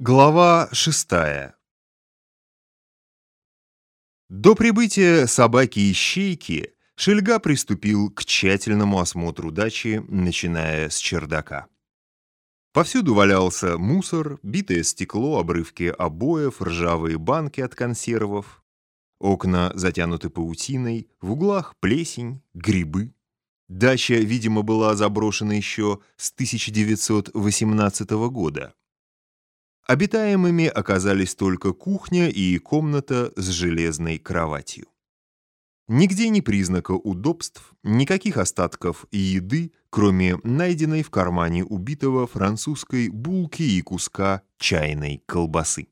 Глава шестая До прибытия собаки-ищейки Шельга приступил к тщательному осмотру дачи, начиная с чердака. Повсюду валялся мусор, битое стекло, обрывки обоев, ржавые банки от консервов. Окна затянуты паутиной, в углах плесень, грибы. Дача, видимо, была заброшена еще с 1918 года. Обитаемыми оказались только кухня и комната с железной кроватью. Нигде ни признака удобств, никаких остатков еды, кроме найденной в кармане убитого французской булки и куска чайной колбасы.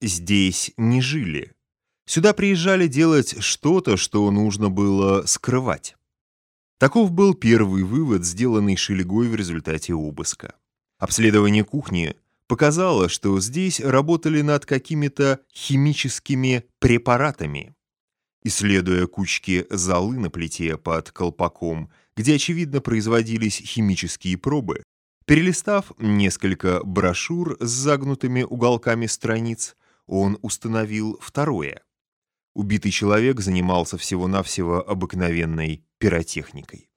Здесь не жили. Сюда приезжали делать что-то, что нужно было скрывать. Таков был первый вывод, сделанный Шелегой в результате обыска. Обследование кухни показало, что здесь работали над какими-то химическими препаратами. Исследуя кучки золы на плите под колпаком, где, очевидно, производились химические пробы, перелистав несколько брошюр с загнутыми уголками страниц, он установил второе. Убитый человек занимался всего-навсего обыкновенной пиротехникой.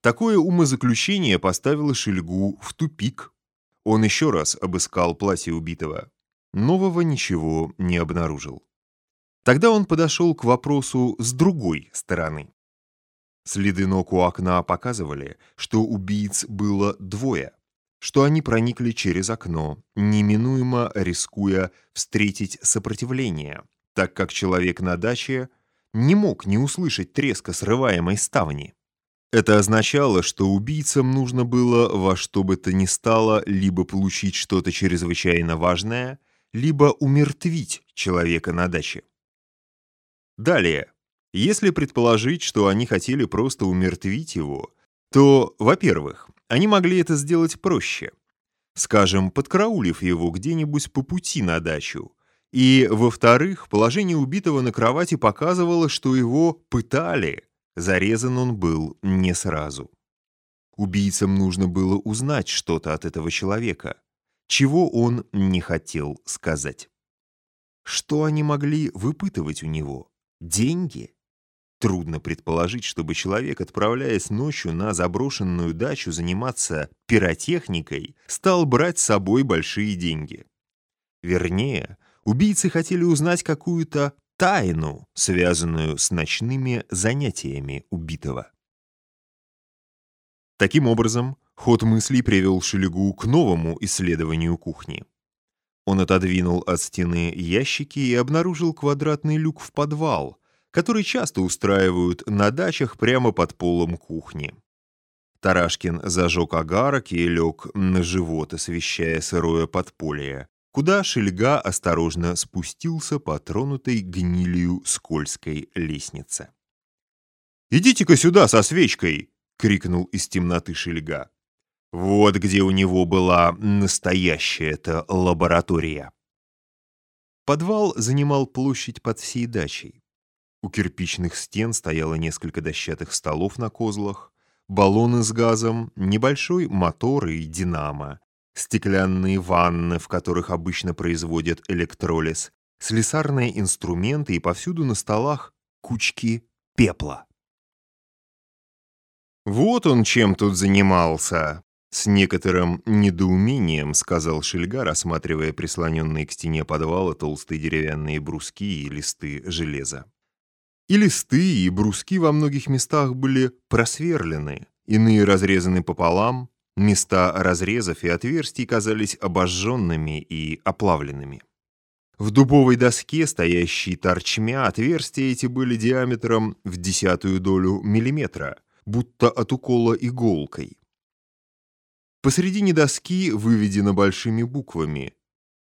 Такое умозаключение поставило Шельгу в тупик. Он еще раз обыскал платье убитого. Нового ничего не обнаружил. Тогда он подошел к вопросу с другой стороны. Следы ног у окна показывали, что убийц было двое, что они проникли через окно, неминуемо рискуя встретить сопротивление, так как человек на даче не мог не услышать треска срываемой ставни. Это означало, что убийцам нужно было во что бы то ни стало либо получить что-то чрезвычайно важное, либо умертвить человека на даче. Далее, если предположить, что они хотели просто умертвить его, то, во-первых, они могли это сделать проще, скажем, подкраулив его где-нибудь по пути на дачу, и, во-вторых, положение убитого на кровати показывало, что его пытали – Зарезан он был не сразу. Убийцам нужно было узнать что-то от этого человека, чего он не хотел сказать. Что они могли выпытывать у него? Деньги? Трудно предположить, чтобы человек, отправляясь ночью на заброшенную дачу заниматься пиротехникой, стал брать с собой большие деньги. Вернее, убийцы хотели узнать какую-то тайну, связанную с ночными занятиями убитого. Таким образом, ход мыслей привел Шелегу к новому исследованию кухни. Он отодвинул от стены ящики и обнаружил квадратный люк в подвал, который часто устраивают на дачах прямо под полом кухни. Тарашкин зажег огарок и лег на живот, освещая сырое подполье, куда Шельга осторожно спустился по тронутой гнилью скользкой лестнице. «Идите-ка сюда со свечкой!» — крикнул из темноты Шельга. «Вот где у него была настоящая-то лаборатория!» Подвал занимал площадь под всей дачей. У кирпичных стен стояло несколько дощатых столов на козлах, баллоны с газом, небольшой мотор и динамо, стеклянные ванны, в которых обычно производят электролиз, слесарные инструменты и повсюду на столах кучки пепла. «Вот он чем тут занимался!» С некоторым недоумением сказал Шельга, рассматривая прислоненные к стене подвала толстые деревянные бруски и листы железа. И листы, и бруски во многих местах были просверлены, иные разрезаны пополам, Места разрезов и отверстий казались обожженными и оплавленными. В дубовой доске, стоящей торчмя, отверстия эти были диаметром в десятую долю миллиметра, будто от укола иголкой. Посредине доски выведено большими буквами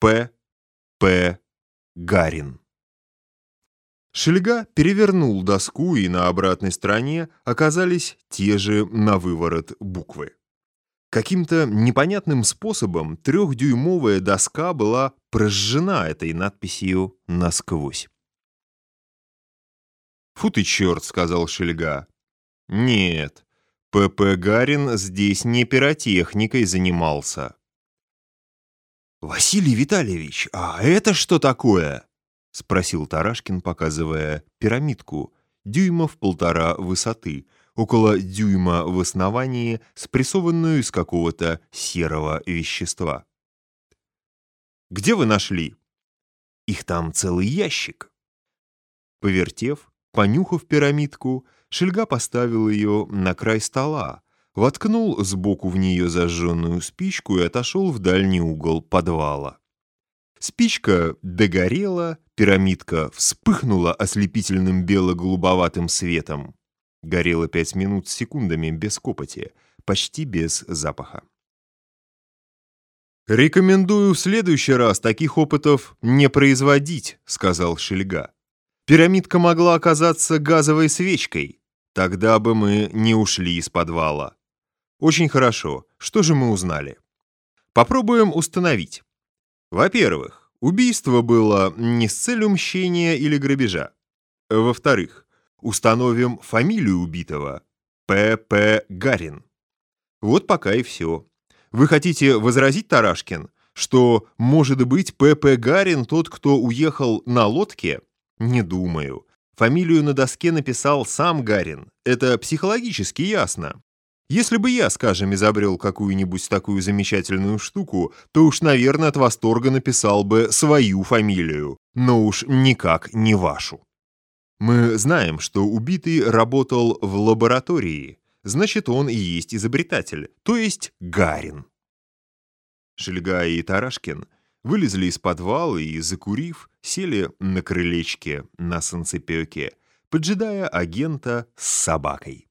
«П. П. Гарин». Шельга перевернул доску, и на обратной стороне оказались те же на выворот буквы. Каким-то непонятным способом трехдюймовая доска была прожжена этой надписью насквозь. «Фу ты черт», — сказал Шельга. «Нет, П.П. Гарин здесь не пиротехникой занимался». «Василий Витальевич, а это что такое?» — спросил Тарашкин, показывая пирамидку, дюймов полтора высоты, около дюйма в основании, спрессованную из какого-то серого вещества. «Где вы нашли?» «Их там целый ящик». Повертев, понюхав пирамидку, Шельга поставил ее на край стола, воткнул сбоку в нее зажженную спичку и отошел в дальний угол подвала. Спичка догорела, пирамидка вспыхнула ослепительным бело-голубоватым светом. Горела пять минут с секундами без копоти, почти без запаха. «Рекомендую в следующий раз таких опытов не производить», — сказал Шельга. «Пирамидка могла оказаться газовой свечкой. Тогда бы мы не ушли из подвала». Очень хорошо. Что же мы узнали? Попробуем установить. Во-первых, убийство было не с целью мщения или грабежа. Во-вторых, установим фамилию убитого. П.П. Гарин. Вот пока и все. Вы хотите возразить, Тарашкин, что, может быть, П.П. Гарин тот, кто уехал на лодке? Не думаю. Фамилию на доске написал сам Гарин. Это психологически ясно. Если бы я, скажем, изобрел какую-нибудь такую замечательную штуку, то уж, наверное, от восторга написал бы свою фамилию, но уж никак не вашу. Мы знаем, что убитый работал в лаборатории, значит, он и есть изобретатель, то есть Гарин. Шельга и Тарашкин вылезли из подвала и, закурив, сели на крылечке на санцепёке, поджидая агента с собакой.